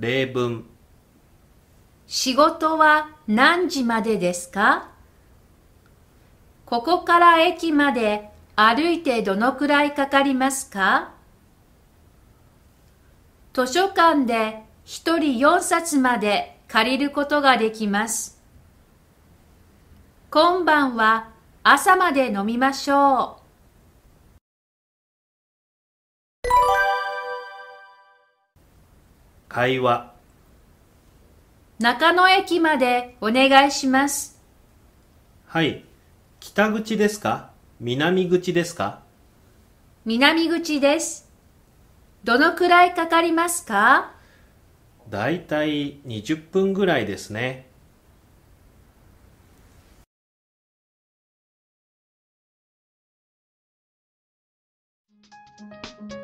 例文仕事は何時までですか？ここから駅まで歩いてどのくらいかかりますか？図書館で一人4冊まで借りることができます。今晩は朝まで飲みましょう。会話。中野駅までお願いします。はい。北口ですか？南口ですか？南口です。どのくらいかかりますか？だいたい20分ぐらいですね「